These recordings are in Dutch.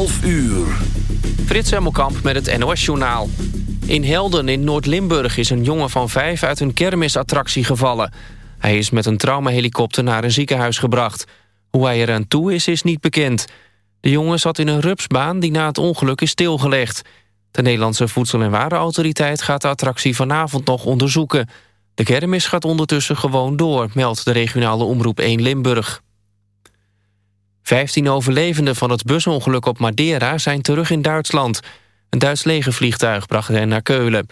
11 uur. Frits Hemmelkamp met het NOS-journaal. In Helden in Noord-Limburg is een jongen van vijf uit een kermisattractie gevallen. Hij is met een traumahelikopter naar een ziekenhuis gebracht. Hoe hij eraan toe is, is niet bekend. De jongen zat in een rupsbaan die na het ongeluk is stilgelegd. De Nederlandse Voedsel- en Warenautoriteit gaat de attractie vanavond nog onderzoeken. De kermis gaat ondertussen gewoon door, meldt de regionale omroep 1 Limburg. Vijftien overlevenden van het busongeluk op Madeira zijn terug in Duitsland. Een Duits legervliegtuig bracht hen naar Keulen.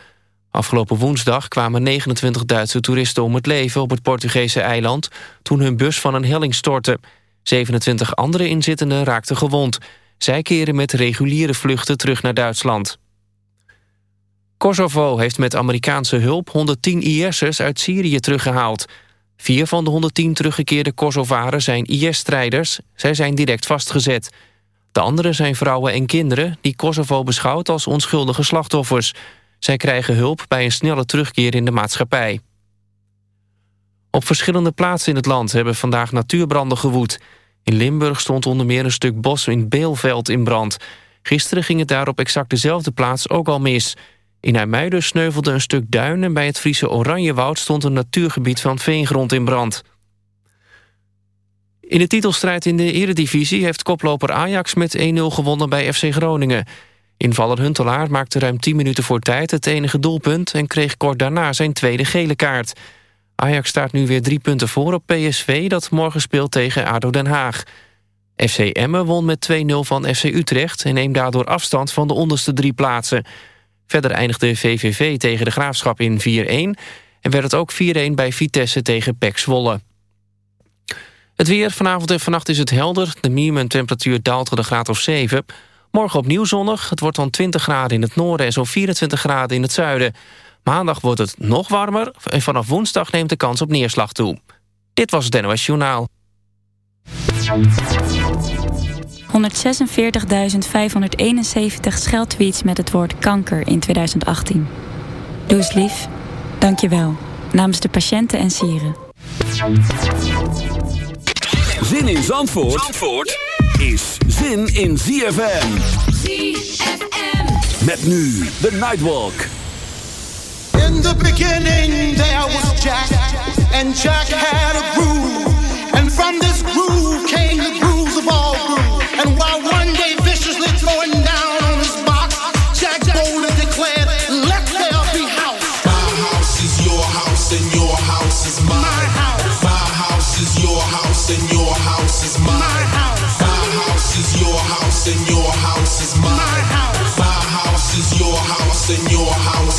Afgelopen woensdag kwamen 29 Duitse toeristen om het leven op het Portugese eiland... toen hun bus van een helling stortte. 27 andere inzittenden raakten gewond. Zij keren met reguliere vluchten terug naar Duitsland. Kosovo heeft met Amerikaanse hulp 110 IS'ers uit Syrië teruggehaald. Vier van de 110 teruggekeerde Kosovaren zijn IS-strijders. Zij zijn direct vastgezet. De anderen zijn vrouwen en kinderen die Kosovo beschouwt als onschuldige slachtoffers. Zij krijgen hulp bij een snelle terugkeer in de maatschappij. Op verschillende plaatsen in het land hebben vandaag natuurbranden gewoed. In Limburg stond onder meer een stuk bos in Beelveld in brand. Gisteren ging het daar op exact dezelfde plaats ook al mis. In IJmuiden sneuvelde een stuk duin... en bij het Friese Oranjewoud stond een natuurgebied van veengrond in brand. In de titelstrijd in de eredivisie heeft koploper Ajax met 1-0 gewonnen bij FC Groningen. Invaller Huntelaar maakte ruim 10 minuten voor tijd het enige doelpunt... en kreeg kort daarna zijn tweede gele kaart. Ajax staat nu weer drie punten voor op PSV... dat morgen speelt tegen ADO Den Haag. FC Emmen won met 2-0 van FC Utrecht... en neemt daardoor afstand van de onderste drie plaatsen... Verder eindigde VVV tegen de Graafschap in 4-1... en werd het ook 4-1 bij Vitesse tegen PEC Zwolle. Het weer, vanavond en vannacht is het helder. De minimumtemperatuur daalt tot een graad of 7. Morgen opnieuw zonnig. Het wordt dan 20 graden in het noorden en zo'n 24 graden in het zuiden. Maandag wordt het nog warmer en vanaf woensdag neemt de kans op neerslag toe. Dit was het NOS Journaal. 146.571 scheldtweets met het woord kanker in 2018. Doe eens lief. Dank je wel. Namens de patiënten en sieren. Zin in Zandvoort, Zandvoort is zin in ZFM. ZFM. Met nu de Nightwalk. In the beginning there was Jack, and Jack had a groove. And from this groove came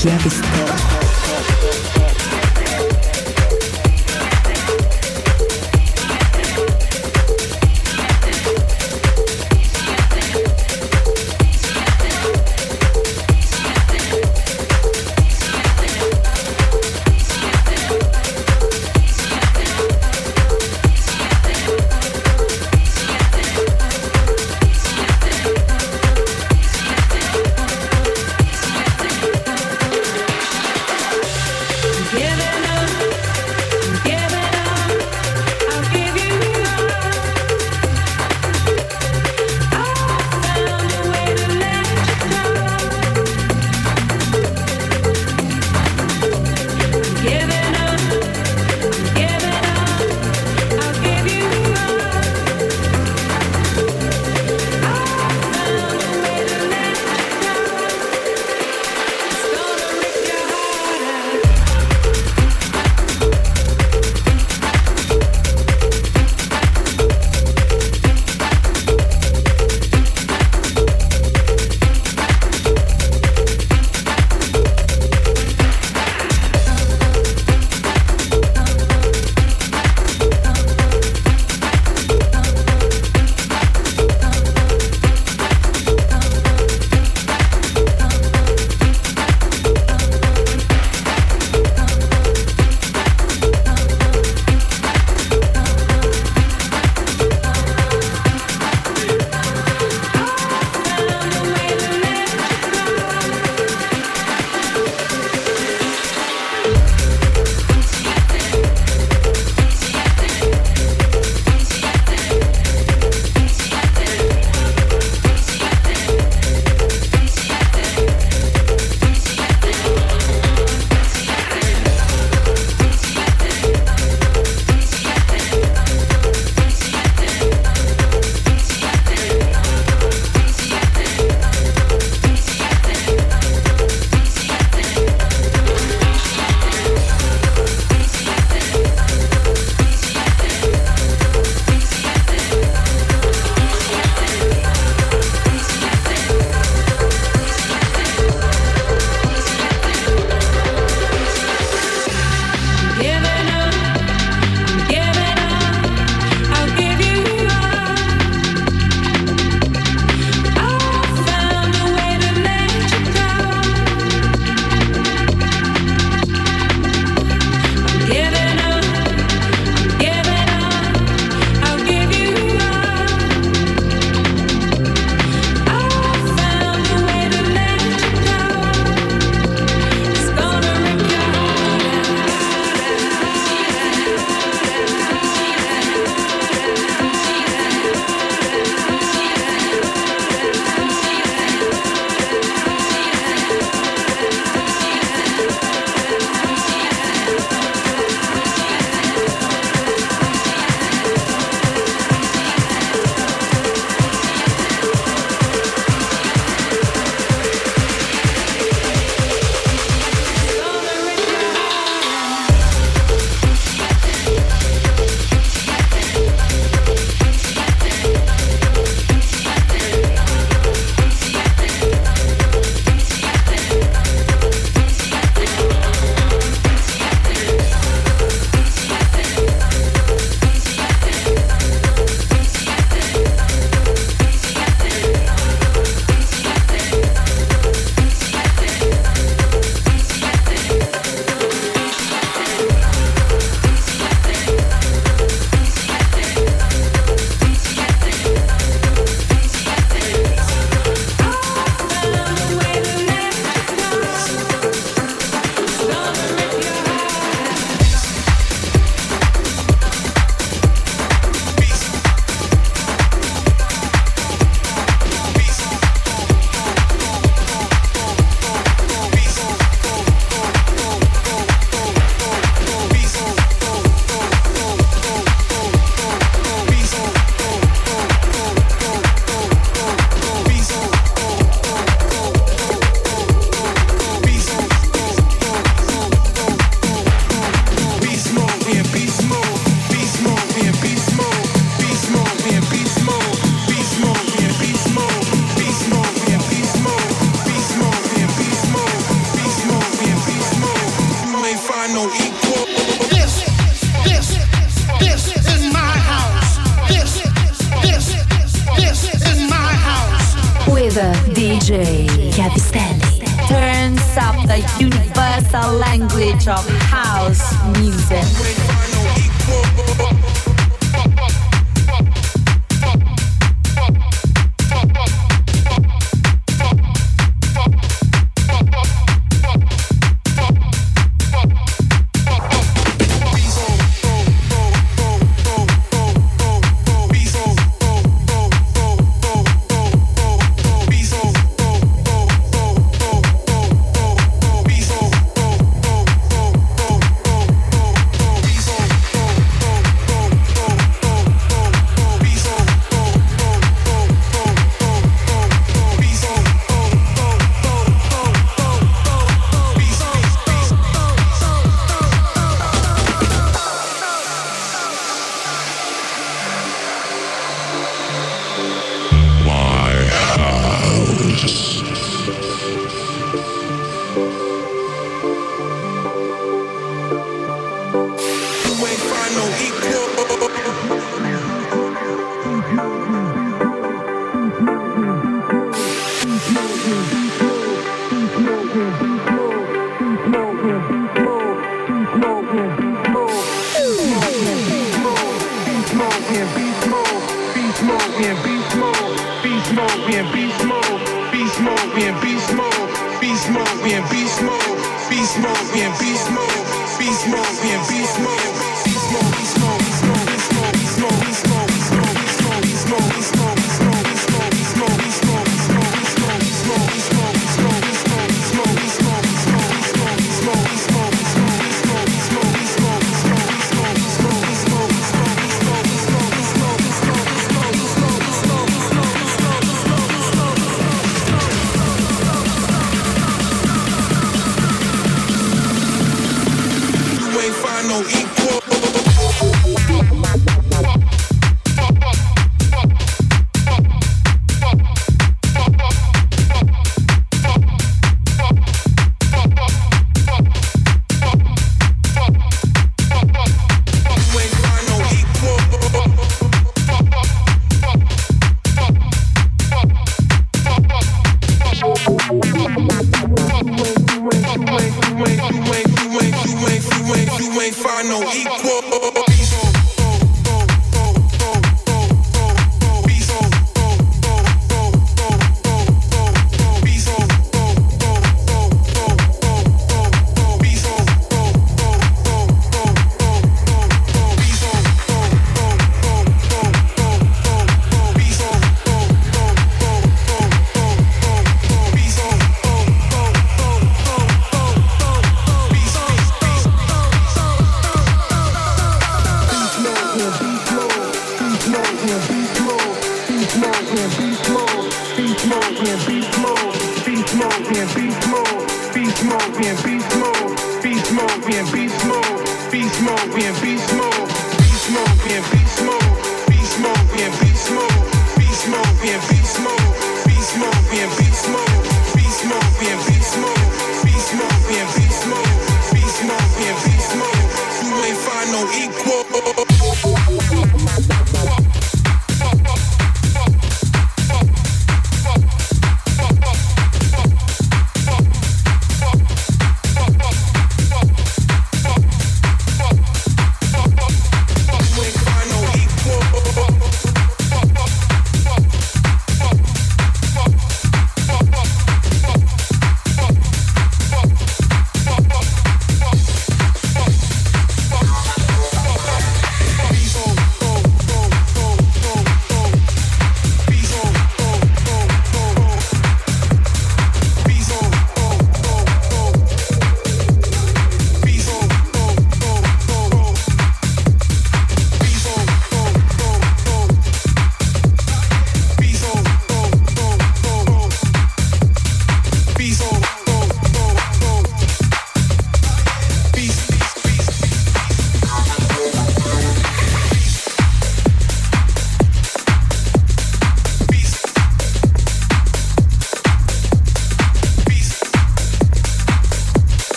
chiavi stop.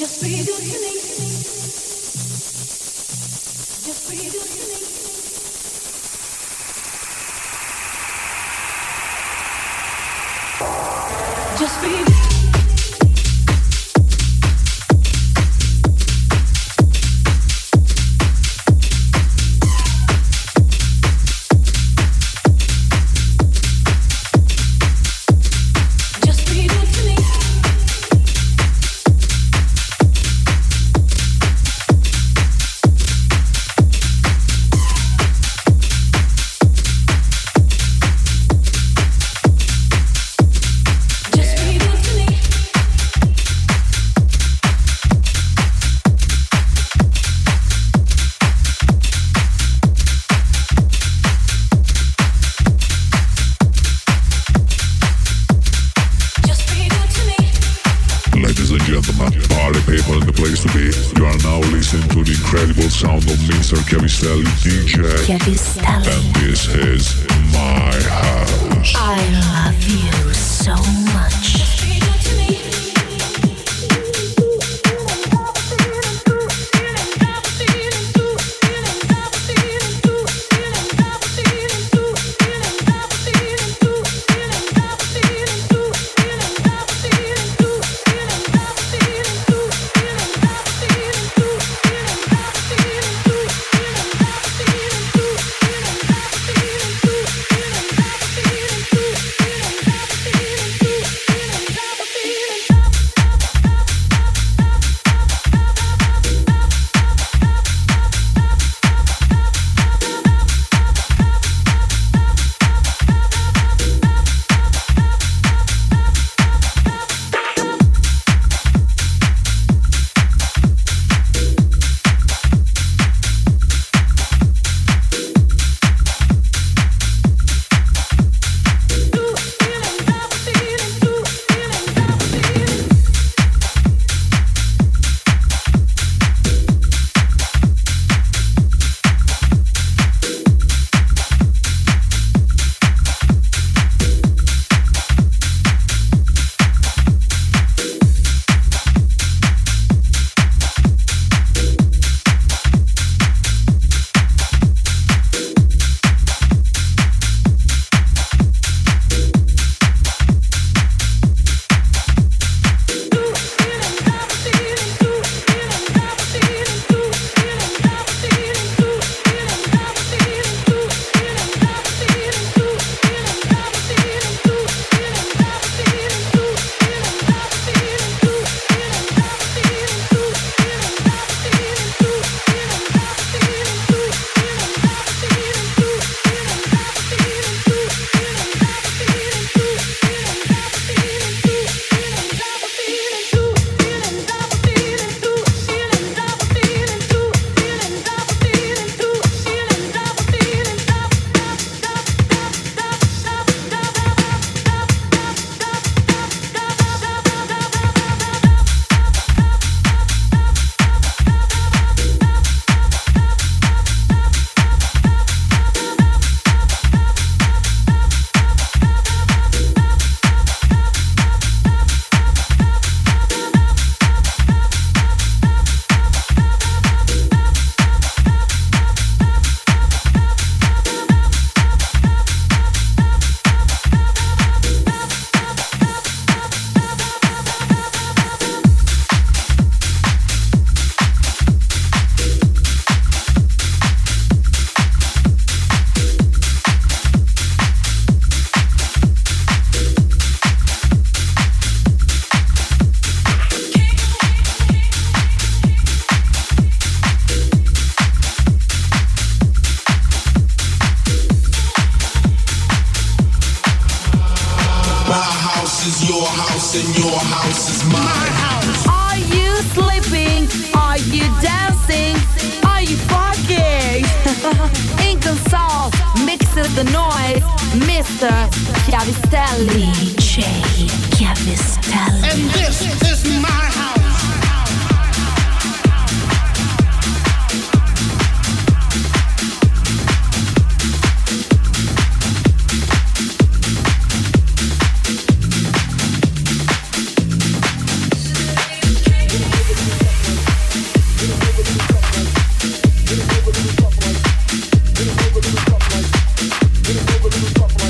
Just breathe to me. fuck my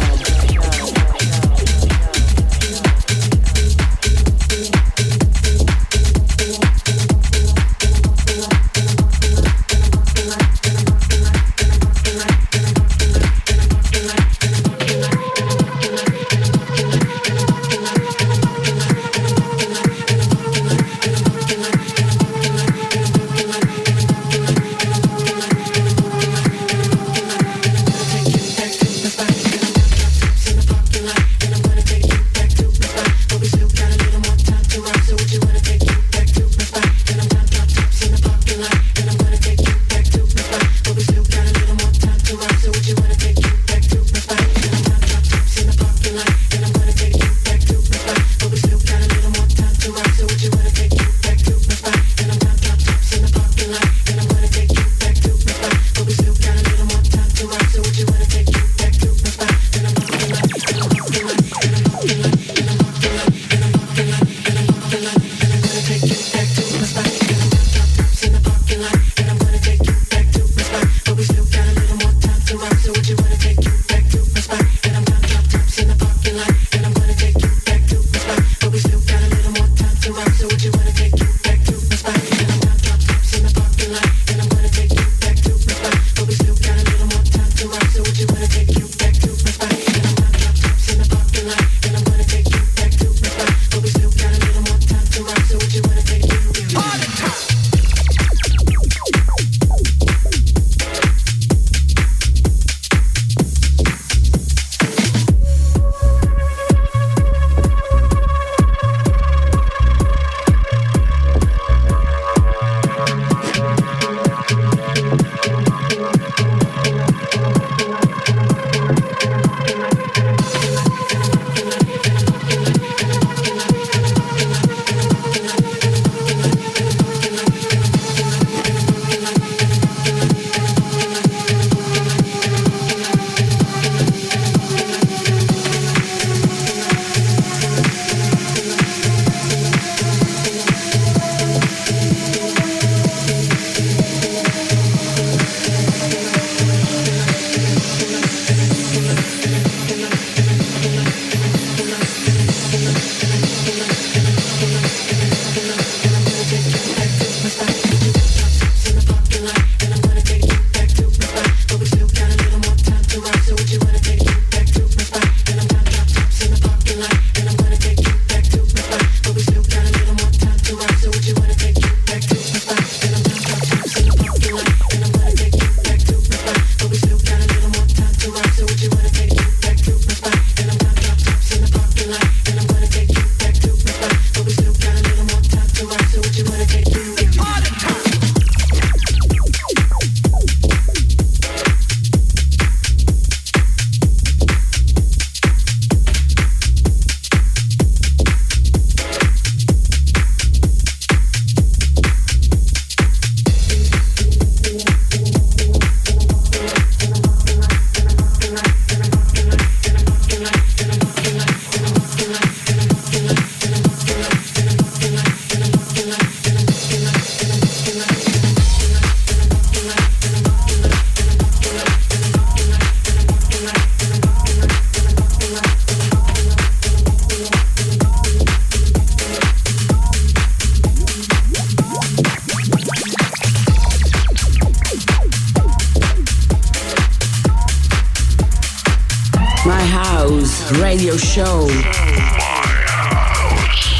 Show.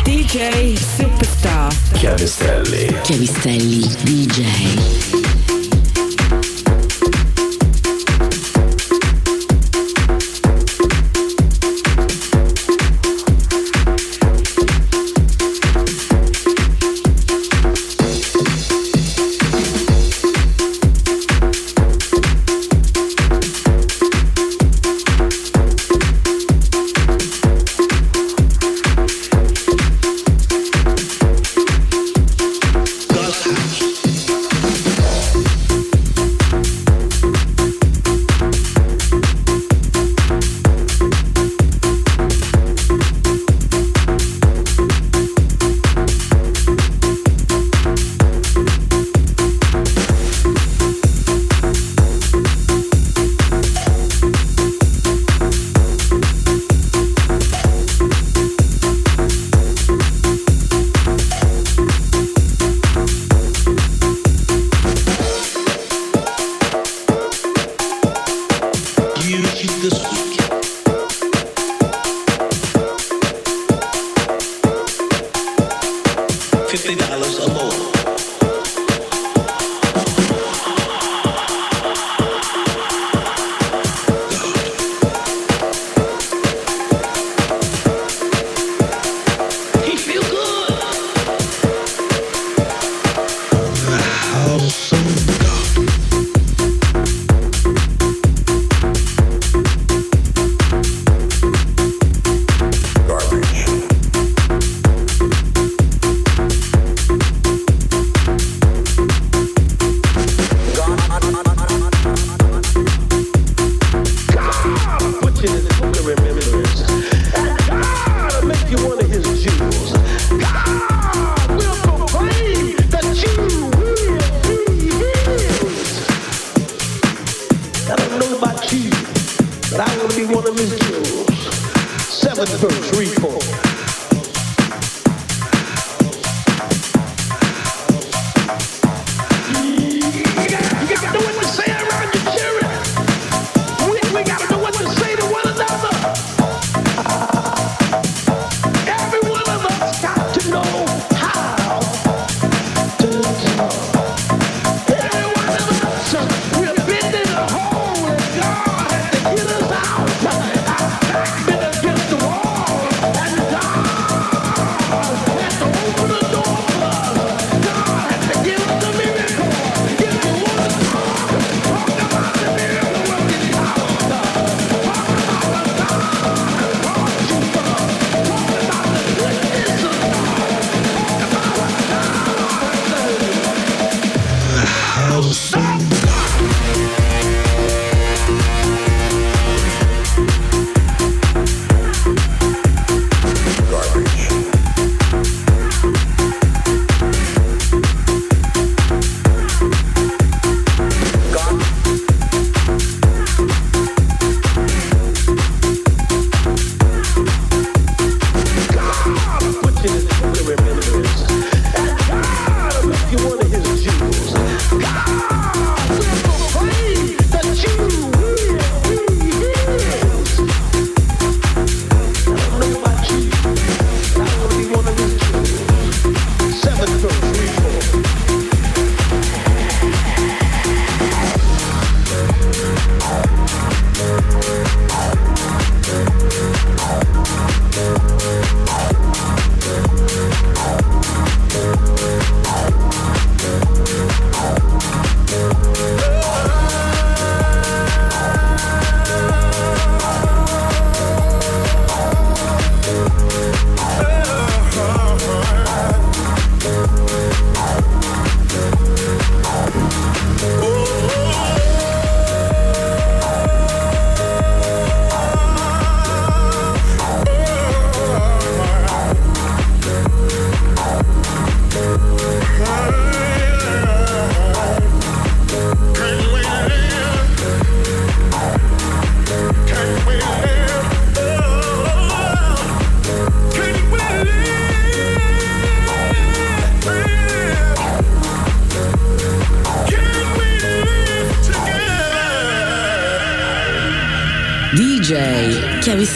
DJ Superstar. Chiavistelli. Chiavistelli DJ.